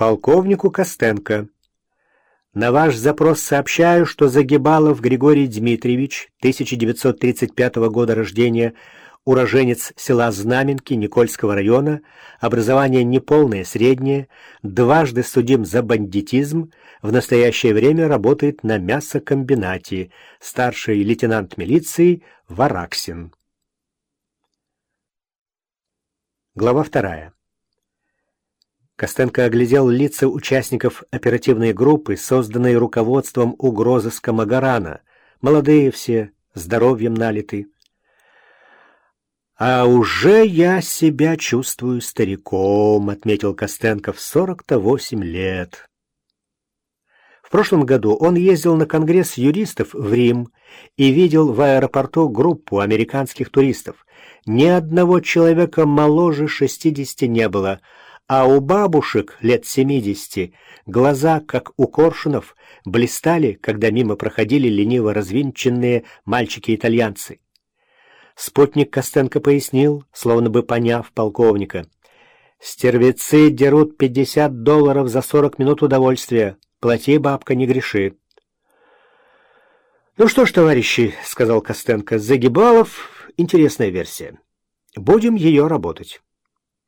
Полковнику Костенко. На ваш запрос сообщаю, что Загибалов Григорий Дмитриевич, 1935 года рождения, уроженец села Знаменки Никольского района, образование неполное, среднее, дважды судим за бандитизм, в настоящее время работает на мясокомбинате, старший лейтенант милиции Вараксин. Глава вторая. Костенко оглядел лица участников оперативной группы, созданной руководством угрозыска Магарана. Молодые все, здоровьем налиты. «А уже я себя чувствую стариком», — отметил Костенко, — «в сорок-то восемь лет». В прошлом году он ездил на конгресс юристов в Рим и видел в аэропорту группу американских туристов. Ни одного человека моложе шестидесяти не было — а у бабушек лет семидесяти глаза, как у коршунов, блистали, когда мимо проходили лениво развинченные мальчики-итальянцы. Спутник Костенко пояснил, словно бы поняв полковника. «Стервецы дерут пятьдесят долларов за сорок минут удовольствия. Плати, бабка, не греши». «Ну что ж, товарищи», — сказал Костенко, — «Загибалов — интересная версия. Будем ее работать.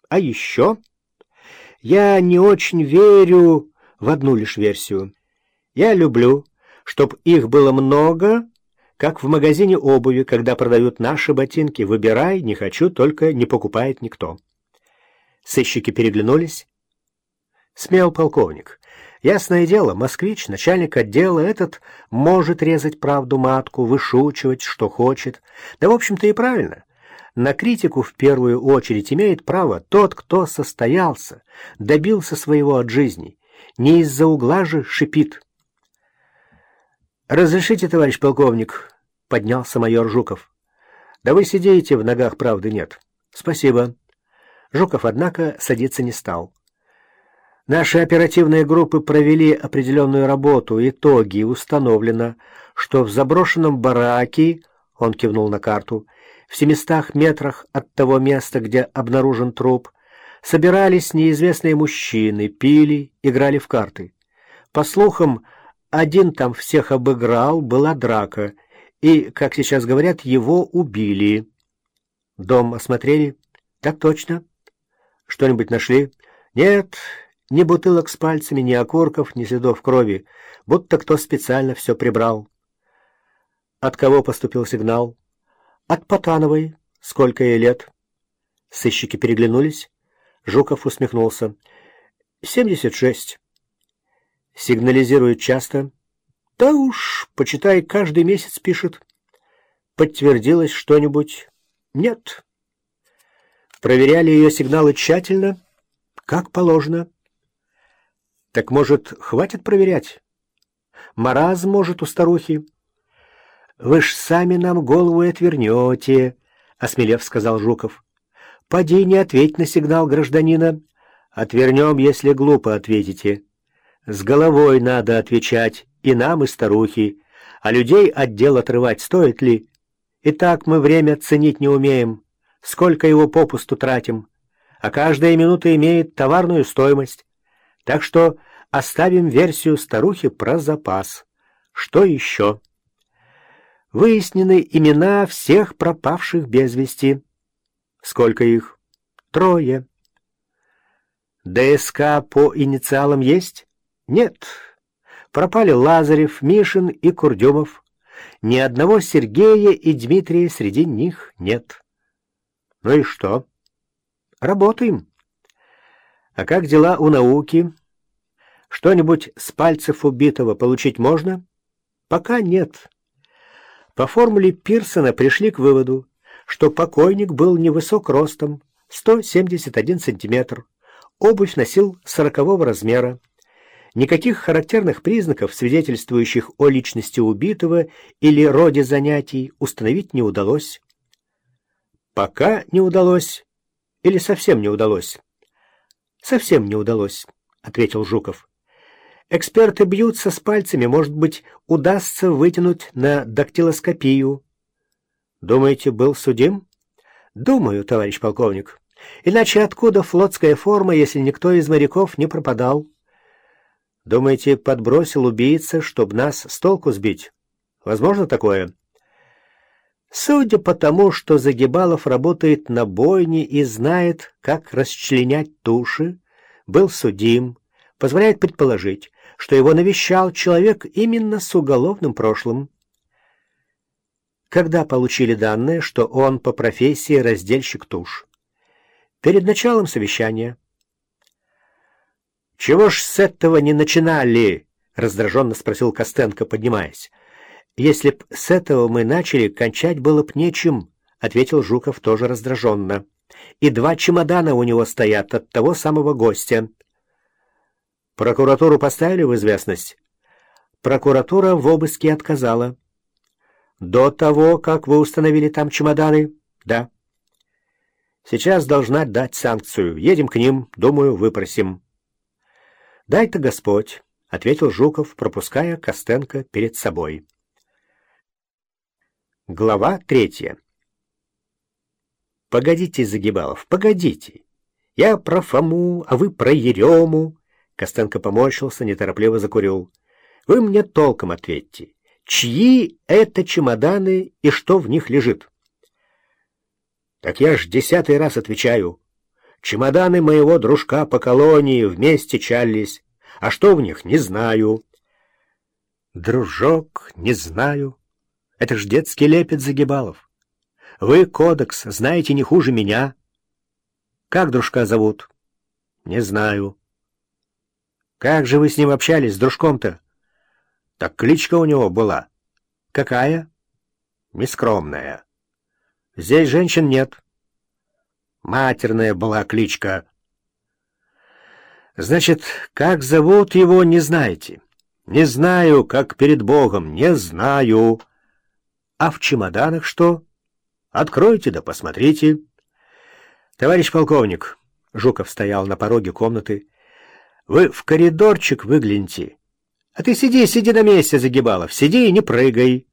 А еще...» Я не очень верю в одну лишь версию. Я люблю, чтоб их было много, как в магазине обуви, когда продают наши ботинки. Выбирай, не хочу, только не покупает никто. Сыщики переглянулись. Смел полковник. Ясное дело, москвич, начальник отдела, этот может резать правду матку, вышучивать, что хочет. Да, в общем-то, и правильно. На критику в первую очередь имеет право тот, кто состоялся, добился своего от жизни. Не из-за угла же шипит. «Разрешите, товарищ полковник?» — поднялся майор Жуков. «Да вы сидите, в ногах правды нет». «Спасибо». Жуков, однако, садиться не стал. Наши оперативные группы провели определенную работу. Итоги установлено, что в заброшенном бараке, он кивнул на карту, в семистах метрах от того места, где обнаружен труп, собирались неизвестные мужчины, пили, играли в карты. По слухам, один там всех обыграл, была драка, и, как сейчас говорят, его убили. Дом осмотрели? Так точно. Что-нибудь нашли? Нет, ни бутылок с пальцами, ни окурков, ни следов крови, будто кто специально все прибрал. От кого поступил сигнал? От Потановой. Сколько ей лет? Сыщики переглянулись. Жуков усмехнулся. Семьдесят шесть. Сигнализирует часто. Да уж, почитай, каждый месяц пишет. Подтвердилось что-нибудь? Нет. Проверяли ее сигналы тщательно, как положено. Так, может, хватит проверять? Маразм, может, у старухи. «Вы ж сами нам голову отвернете», — осмелев сказал Жуков. «Поди не ответь на сигнал гражданина. Отвернем, если глупо ответите. С головой надо отвечать, и нам, и старухи. А людей отдел отрывать стоит ли? И так мы время ценить не умеем. Сколько его попусту тратим. А каждая минута имеет товарную стоимость. Так что оставим версию старухи про запас. Что еще?» Выяснены имена всех пропавших без вести. Сколько их? Трое. ДСК по инициалам есть? Нет. Пропали Лазарев, Мишин и Курдюмов. Ни одного Сергея и Дмитрия среди них нет. Ну и что? Работаем. А как дела у науки? Что-нибудь с пальцев убитого получить можно? Пока нет. По формуле Пирсона пришли к выводу, что покойник был невысок ростом, 171 сантиметр, обувь носил сорокового размера. Никаких характерных признаков, свидетельствующих о личности убитого или роде занятий, установить не удалось. Пока не удалось или совсем не удалось? Совсем не удалось, ответил Жуков. Эксперты бьются с пальцами, может быть, удастся вытянуть на дактилоскопию. Думаете, был судим? Думаю, товарищ полковник. Иначе откуда флотская форма, если никто из моряков не пропадал? Думаете, подбросил убийца, чтобы нас с толку сбить? Возможно такое? Судя по тому, что Загибалов работает на бойне и знает, как расчленять туши, был судим, позволяет предположить, что его навещал человек именно с уголовным прошлым. Когда получили данные, что он по профессии раздельщик туш? Перед началом совещания. «Чего ж с этого не начинали?» — раздраженно спросил Костенко, поднимаясь. «Если б с этого мы начали, кончать было б нечем», — ответил Жуков тоже раздраженно. «И два чемодана у него стоят от того самого гостя». «Прокуратуру поставили в известность?» «Прокуратура в обыске отказала». «До того, как вы установили там чемоданы?» «Да». «Сейчас должна дать санкцию. Едем к ним, думаю, выпросим». «Дай-то Господь», — ответил Жуков, пропуская Костенко перед собой. Глава третья. «Погодите, Загибалов, погодите. Я про Фому, а вы про Ерему». Костенко поморщился, неторопливо закурил. «Вы мне толком ответьте. Чьи это чемоданы и что в них лежит?» «Так я ж десятый раз отвечаю. Чемоданы моего дружка по колонии вместе чались, а что в них, не знаю». «Дружок, не знаю». Это ж детский лепет Загибалов. Вы кодекс знаете не хуже меня. Как дружка зовут? Не знаю. Как же вы с ним общались, с дружком-то? Так кличка у него была. Какая? Нескромная. Здесь женщин нет. Матерная была кличка. Значит, как зовут его, не знаете? Не знаю, как перед Богом, не знаю. А в чемоданах что? Откройте да посмотрите. Товарищ полковник, Жуков стоял на пороге комнаты, вы в коридорчик выгляните. А ты сиди, сиди на месте, Загибалов, сиди и не прыгай.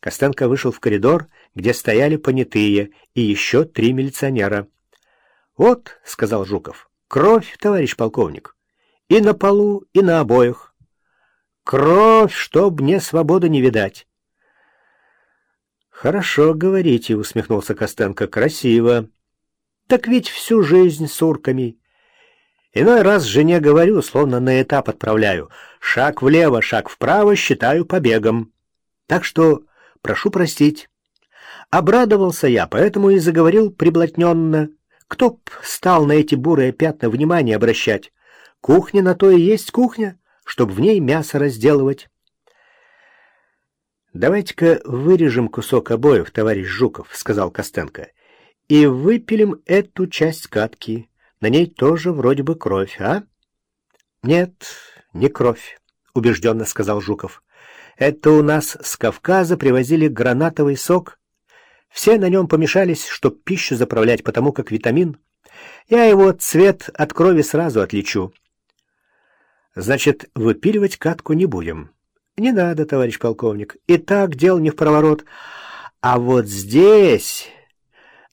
Костенко вышел в коридор, где стояли понятые и еще три милиционера. «Вот», — сказал Жуков, — «кровь, товарищ полковник, и на полу, и на обоих. Кровь, чтоб мне свободы не видать». «Хорошо говорите», — усмехнулся Костенко, — «красиво. Так ведь всю жизнь с урками. Иной раз жене говорю, словно на этап отправляю. Шаг влево, шаг вправо считаю побегом. Так что прошу простить». Обрадовался я, поэтому и заговорил приблотненно. Кто б стал на эти бурые пятна внимание обращать? Кухня на то и есть кухня, чтобы в ней мясо разделывать. «Давайте-ка вырежем кусок обоев, товарищ Жуков», — сказал Костенко, — «и выпилим эту часть катки. На ней тоже вроде бы кровь, а?» «Нет, не кровь», — убежденно сказал Жуков. «Это у нас с Кавказа привозили гранатовый сок. Все на нем помешались, чтоб пищу заправлять, потому как витамин. Я его цвет от крови сразу отличу». «Значит, выпиливать катку не будем». Не надо, товарищ полковник. И так дел не в проворот. А вот здесь...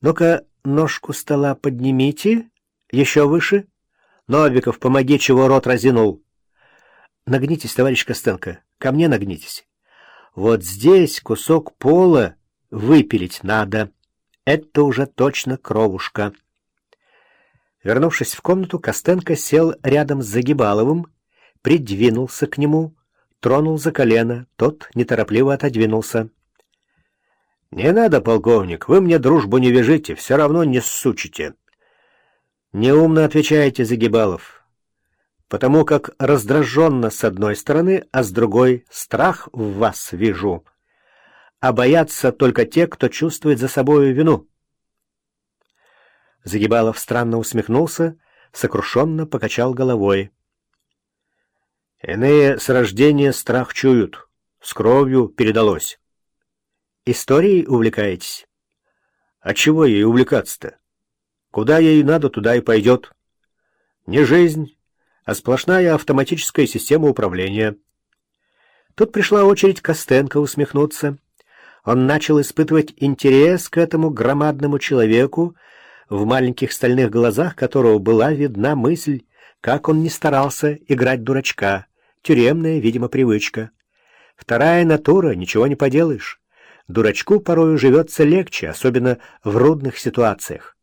Ну-ка, ножку стола поднимите. Еще выше. Новиков, помоги, чего рот разинул. Нагнитесь, товарищ Костенко. Ко мне нагнитесь. Вот здесь кусок пола выпилить надо. Это уже точно кровушка. Вернувшись в комнату, Костенко сел рядом с Загибаловым, придвинулся к нему, тронул за колено, тот неторопливо отодвинулся. «Не надо, полковник, вы мне дружбу не вяжите, все равно не сучите». «Неумно отвечаете, Загибалов, потому как раздраженно с одной стороны, а с другой страх в вас вижу. А боятся только те, кто чувствует за собою вину». Загибалов странно усмехнулся, сокрушенно покачал головой. Иные с рождения страх чуют. С кровью передалось. Историей увлекаетесь? А чего ей увлекаться-то? Куда ей надо, туда и пойдет. Не жизнь, а сплошная автоматическая система управления. Тут пришла очередь Костенко усмехнуться. Он начал испытывать интерес к этому громадному человеку, в маленьких стальных глазах которого была видна мысль, как он не старался играть дурачка. Тюремная, видимо, привычка. Вторая натура, ничего не поделаешь. Дурачку порою живется легче, особенно в рудных ситуациях.